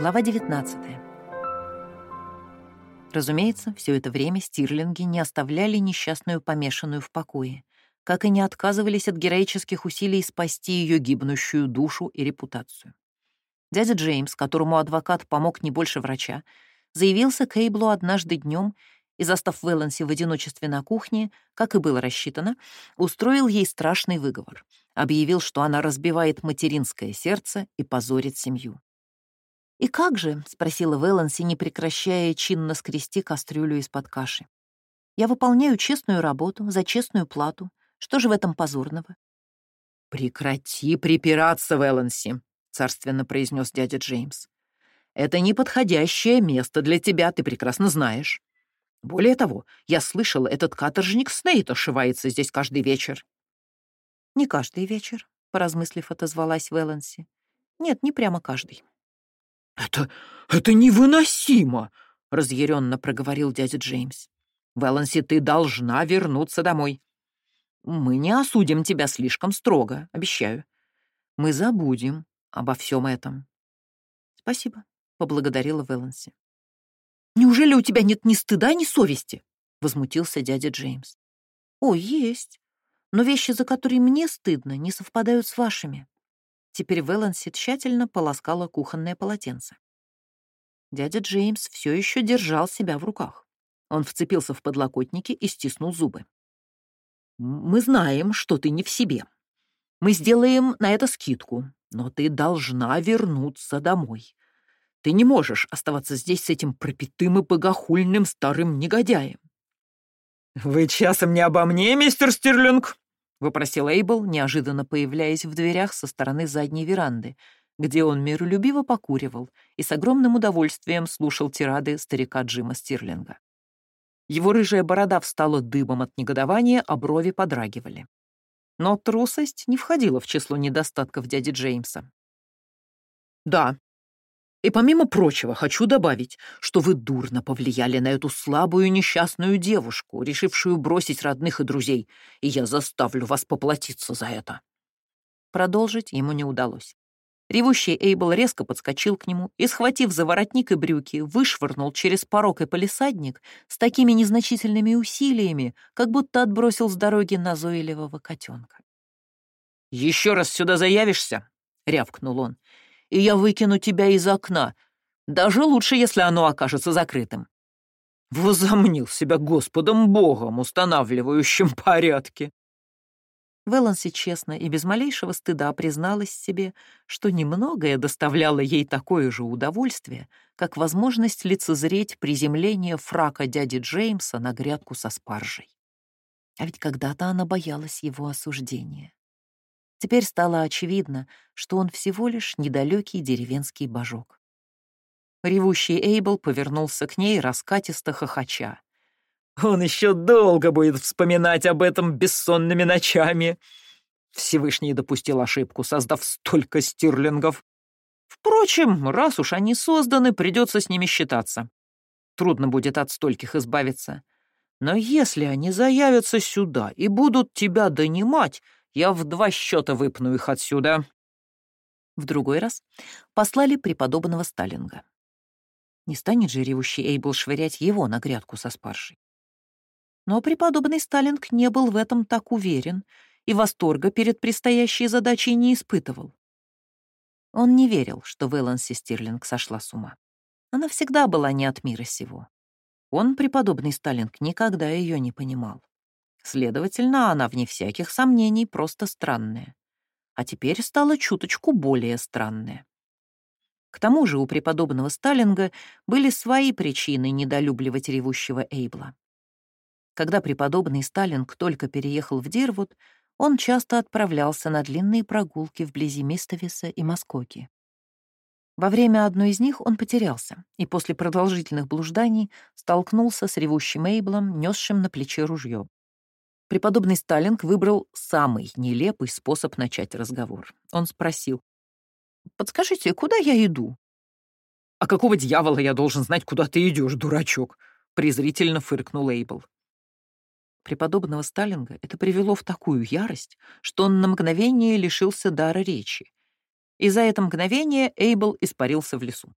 Глава 19. Разумеется, все это время стирлинги не оставляли несчастную помешанную в покое, как и не отказывались от героических усилий спасти ее гибнущую душу и репутацию. Дядя Джеймс, которому адвокат помог не больше врача, заявился к Эйблу однажды днем и, застав Вэланси в одиночестве на кухне, как и было рассчитано, устроил ей страшный выговор, объявил, что она разбивает материнское сердце и позорит семью. «И как же?» — спросила Вэланси, не прекращая чинно скрести кастрюлю из-под каши. «Я выполняю честную работу за честную плату. Что же в этом позорного?» «Прекрати припираться, Вэланси», — царственно произнес дядя Джеймс. «Это неподходящее место для тебя, ты прекрасно знаешь. Более того, я слышал, этот каторжник Снейт ошивается здесь каждый вечер». «Не каждый вечер», — поразмыслив, отозвалась Вэланси. «Нет, не прямо каждый». «Это... это невыносимо!» — разъяренно проговорил дядя Джеймс. «Вэланси, ты должна вернуться домой. Мы не осудим тебя слишком строго, обещаю. Мы забудем обо всем этом». «Спасибо», — поблагодарила Вэланси. «Неужели у тебя нет ни стыда, ни совести?» — возмутился дядя Джеймс. «О, есть. Но вещи, за которые мне стыдно, не совпадают с вашими». Теперь Вэланси тщательно полоскала кухонное полотенце. Дядя Джеймс все еще держал себя в руках. Он вцепился в подлокотники и стиснул зубы. «Мы знаем, что ты не в себе. Мы сделаем на это скидку, но ты должна вернуться домой. Ты не можешь оставаться здесь с этим пропитым и богохульным старым негодяем». «Вы часом не обо мне, мистер Стирлинг?» — выпросил Эйбл, неожиданно появляясь в дверях со стороны задней веранды, где он миролюбиво покуривал и с огромным удовольствием слушал тирады старика Джима Стирлинга. Его рыжая борода встала дыбом от негодования, а брови подрагивали. Но трусость не входила в число недостатков дяди Джеймса. «Да, и помимо прочего, хочу добавить, что вы дурно повлияли на эту слабую несчастную девушку, решившую бросить родных и друзей, и я заставлю вас поплатиться за это». Продолжить ему не удалось. Ревущий Эйбл резко подскочил к нему и, схватив за воротник и брюки, вышвырнул через порог и полисадник с такими незначительными усилиями, как будто отбросил с дороги назойливого котенка. «Еще раз сюда заявишься?» — рявкнул он и я выкину тебя из окна. Даже лучше, если оно окажется закрытым. Возомнил себя Господом Богом, устанавливающим порядки. Веланси честно и без малейшего стыда призналась себе, что немногое доставляло ей такое же удовольствие, как возможность лицезреть приземление фрака дяди Джеймса на грядку со спаржей. А ведь когда-то она боялась его осуждения. Теперь стало очевидно, что он всего лишь недалекий деревенский божок. Ревущий Эйбл повернулся к ней раскатисто хохоча. «Он еще долго будет вспоминать об этом бессонными ночами!» Всевышний допустил ошибку, создав столько стирлингов. Впрочем, раз уж они созданы, придется с ними считаться. Трудно будет от стольких избавиться. Но если они заявятся сюда и будут тебя донимать, я в два счета выпну их отсюда». В другой раз послали преподобного Сталинга. Не станет же ревущий Эйбл швырять его на грядку со спаржей. Но преподобный Сталинг не был в этом так уверен и восторга перед предстоящей задачей не испытывал. Он не верил, что Вэланси Стирлинг сошла с ума. Она всегда была не от мира сего. Он, преподобный Сталинг, никогда ее не понимал. Следовательно, она, вне всяких сомнений, просто странная. А теперь стала чуточку более странная. К тому же у преподобного Сталинга были свои причины недолюбливать ревущего Эйбла. Когда преподобный Сталинг только переехал в Дирвуд, он часто отправлялся на длинные прогулки вблизи Мистовиса и Москоки. Во время одной из них он потерялся и после продолжительных блужданий столкнулся с ревущим Эйблом, несшим на плече ружье. Преподобный Сталинг выбрал самый нелепый способ начать разговор. Он спросил, «Подскажите, куда я иду?» «А какого дьявола я должен знать, куда ты идешь, дурачок?» — презрительно фыркнул Эйбл. Преподобного Сталинга это привело в такую ярость, что он на мгновение лишился дара речи. И за это мгновение Эйбл испарился в лесу.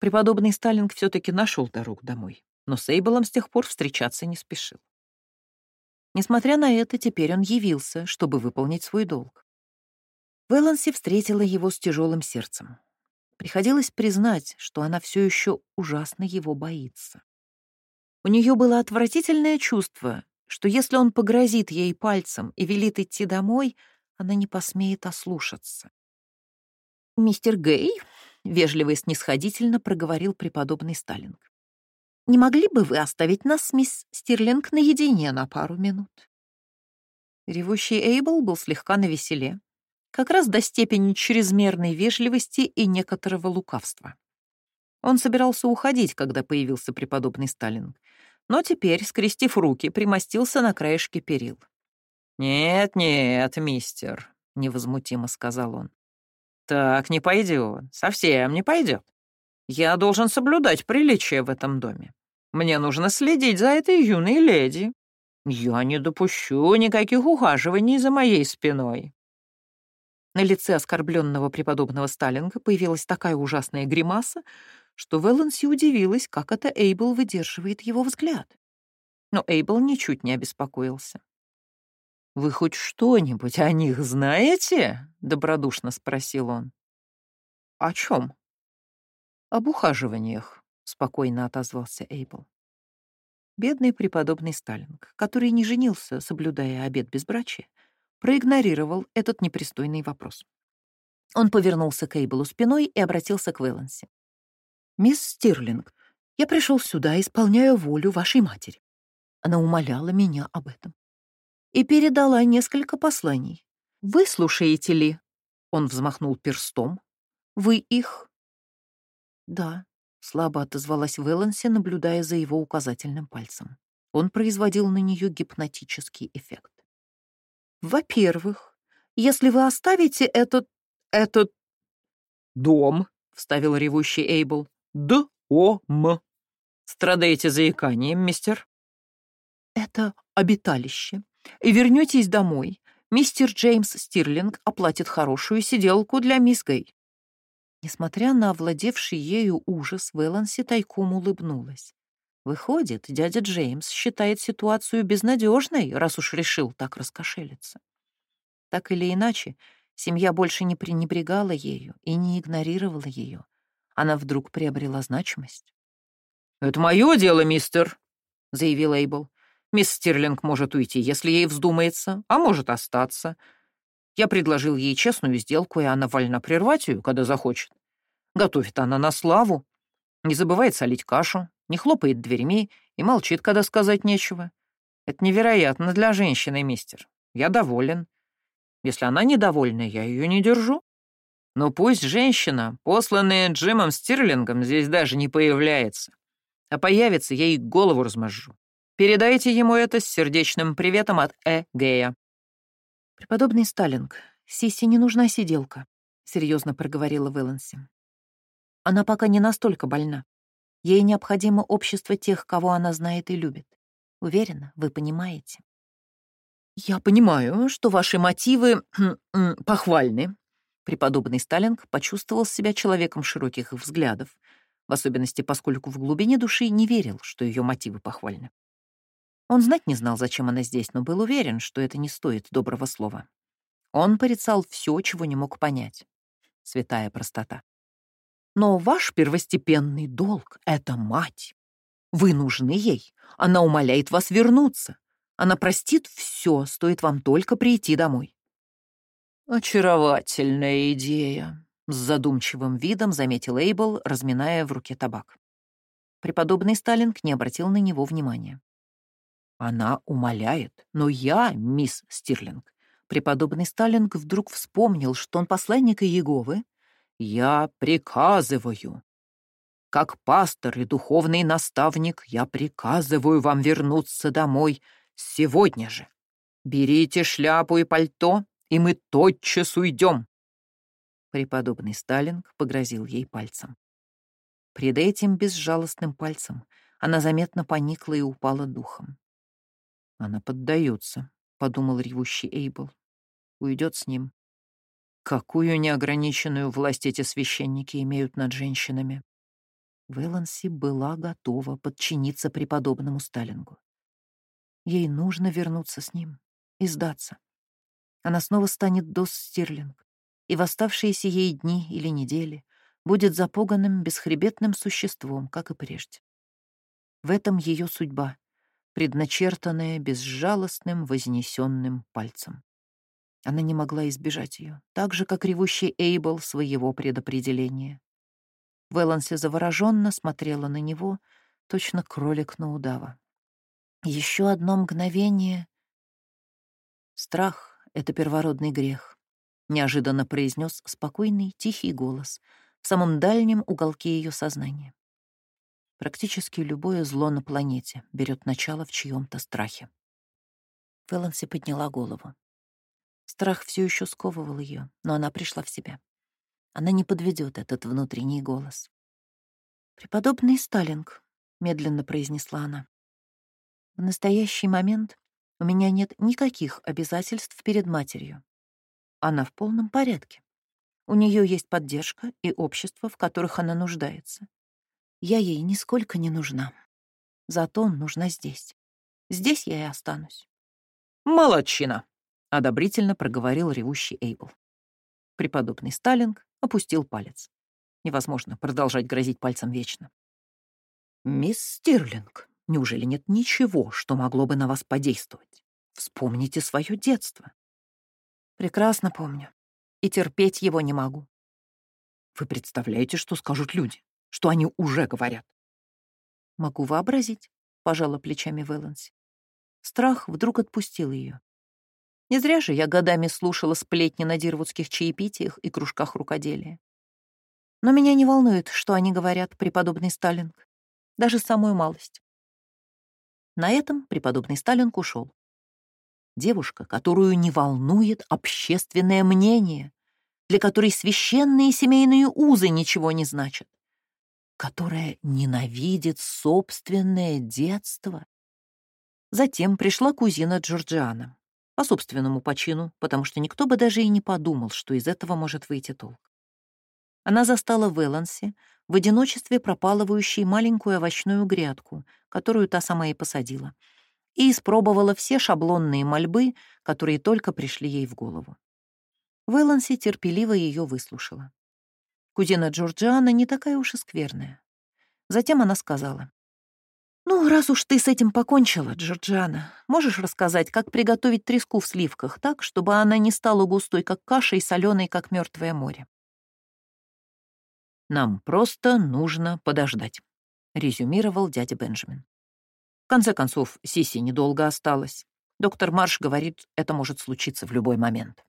Преподобный Сталинг все-таки нашел дорогу домой, но с Эйбелом с тех пор встречаться не спешил. Несмотря на это, теперь он явился, чтобы выполнить свой долг. Вэланси встретила его с тяжелым сердцем. Приходилось признать, что она все еще ужасно его боится. У нее было отвратительное чувство, что если он погрозит ей пальцем и велит идти домой, она не посмеет ослушаться. «Мистер Гей», — вежливо и снисходительно проговорил преподобный Сталинг, «не могли бы вы оставить нас мисс Стирлинг наедине на пару минут?» Ревущий Эйбл был слегка навеселе, как раз до степени чрезмерной вежливости и некоторого лукавства. Он собирался уходить, когда появился преподобный Сталинг, но теперь, скрестив руки, примостился на краешке перил. «Нет-нет, мистер», — невозмутимо сказал он. «Так не пойдет, совсем не пойдет. Я должен соблюдать приличие в этом доме. Мне нужно следить за этой юной леди. Я не допущу никаких ухаживаний за моей спиной». На лице оскорбленного преподобного Сталинга появилась такая ужасная гримаса, что Вэланси удивилась, как это Эйбл выдерживает его взгляд. Но Эйбл ничуть не обеспокоился. «Вы хоть что-нибудь о них знаете?» — добродушно спросил он. «О чем?» «Об ухаживаниях», — спокойно отозвался Эйбл. Бедный преподобный Сталинг, который не женился, соблюдая обет безбрачия, проигнорировал этот непристойный вопрос. Он повернулся к Эйблу спиной и обратился к Вэланси. «Мисс Стирлинг, я пришел сюда, исполняя волю вашей матери. Она умоляла меня об этом. И передала несколько посланий. Вы слушаете ли?» Он взмахнул перстом. «Вы их?» «Да», — слабо отозвалась Вэланси, наблюдая за его указательным пальцем. Он производил на нее гипнотический эффект. «Во-первых, если вы оставите этот... этот...» «Дом», — вставил ревущий Эйбл, Д-О-М. Страдаете заиканием, мистер? Это обиталище. И вернетесь домой. Мистер Джеймс Стирлинг оплатит хорошую сиделку для мисс Гей. Несмотря на овладевший ею ужас, Вэланси тайком улыбнулась. Выходит, дядя Джеймс считает ситуацию безнадежной, раз уж решил так раскошелиться. Так или иначе, семья больше не пренебрегала ею и не игнорировала ее она вдруг приобрела значимость. «Это мое дело, мистер», — заявил Эйбл. «Мисс Стирлинг может уйти, если ей вздумается, а может остаться. Я предложил ей честную сделку, и она вольна прервать ее, когда захочет. Готовит она на славу, не забывает солить кашу, не хлопает дверьми и молчит, когда сказать нечего. Это невероятно для женщины, мистер. Я доволен. Если она недовольна, я ее не держу. Но пусть женщина, посланная Джимом Стирлингом, здесь даже не появляется. А появится, я ей голову размажу. Передайте ему это с сердечным приветом от Э. Гея. «Преподобный Сталинг, Сиси не нужна сиделка», — серьезно проговорила Вэланси. «Она пока не настолько больна. Ей необходимо общество тех, кого она знает и любит. Уверена, вы понимаете». «Я понимаю, что ваши мотивы похвальны», Преподобный Сталинг почувствовал себя человеком широких взглядов, в особенности поскольку в глубине души не верил, что ее мотивы похвальны. Он знать не знал, зачем она здесь, но был уверен, что это не стоит доброго слова. Он порицал все, чего не мог понять. Святая простота. Но ваш первостепенный долг — это мать. Вы нужны ей. Она умоляет вас вернуться. Она простит все, стоит вам только прийти домой. «Очаровательная идея», — с задумчивым видом заметил Эйбл, разминая в руке табак. Преподобный Сталинг не обратил на него внимания. «Она умоляет, но я, мисс Стирлинг». Преподобный Сталинг вдруг вспомнил, что он посланник Иеговы. «Я приказываю. Как пастор и духовный наставник я приказываю вам вернуться домой сегодня же. Берите шляпу и пальто и мы тотчас уйдем. Преподобный Сталинг погрозил ей пальцем. Пред этим безжалостным пальцем она заметно поникла и упала духом. «Она поддается», — подумал ревущий Эйбл. «Уйдет с ним. Какую неограниченную власть эти священники имеют над женщинами?» Вэланси была готова подчиниться преподобному Сталингу. Ей нужно вернуться с ним и сдаться. Она снова станет Дос Стирлинг, и в оставшиеся ей дни или недели будет запуганным, бесхребетным существом, как и прежде. В этом ее судьба, предначертанная безжалостным, вознесенным пальцем. Она не могла избежать ее, так же, как ревущий Эйбл своего предопределения. Вэланси завороженно смотрела на него, точно кролик на удава. Еще одно мгновение. Страх — это первородный грех, неожиданно произнес спокойный, тихий голос в самом дальнем уголке ее сознания. Практически любое зло на планете берет начало в чьем-то страхе. Фэланси подняла голову. Страх все еще сковывал ее, но она пришла в себя. Она не подведет этот внутренний голос. «Преподобный Сталинг», — медленно произнесла она. «В настоящий момент у меня нет никаких обязательств перед матерью. Она в полном порядке. У нее есть поддержка и общество, в которых она нуждается. Я ей нисколько не нужна. Зато нужна здесь. Здесь я и останусь». «Молодчина!» — одобрительно проговорил ревущий Эйбл. Преподобный Сталинг опустил палец. Невозможно продолжать грозить пальцем вечно. «Мисс Стирлинг, неужели нет ничего, что могло бы на вас подействовать? Вспомните свое детство». «Прекрасно помню. И терпеть его не могу». «Вы представляете, что скажут люди? Что они уже говорят?» «Могу вообразить», — пожала плечами Вэланси. Страх вдруг отпустил ее. Не зря же я годами слушала сплетни на дирвудских чаепитиях и кружках рукоделия. Но меня не волнует, что они говорят, преподобный Сталинг. Даже самую малость. На этом преподобный Сталинг ушел. Девушка, которую не волнует общественное мнение, для которой священные семейные узы ничего не значат, которая ненавидит собственное детство. Затем пришла кузина Джорджиана по собственному почину, потому что никто бы даже и не подумал, что из этого может выйти толк. Она застала в в одиночестве пропалывающей маленькую овощную грядку, которую та сама и посадила, и испробовала все шаблонные мольбы, которые только пришли ей в голову. В Элансе терпеливо ее выслушала. Кузина Джорджиана не такая уж и скверная. Затем она сказала, «Ну, раз уж ты с этим покончила, Джорджиана, можешь рассказать, как приготовить треску в сливках так, чтобы она не стала густой, как каша, и соленой, как мертвое море?» «Нам просто нужно подождать», — резюмировал дядя Бенджамин. В конце концов, Сиси недолго осталось. Доктор Марш говорит, это может случиться в любой момент.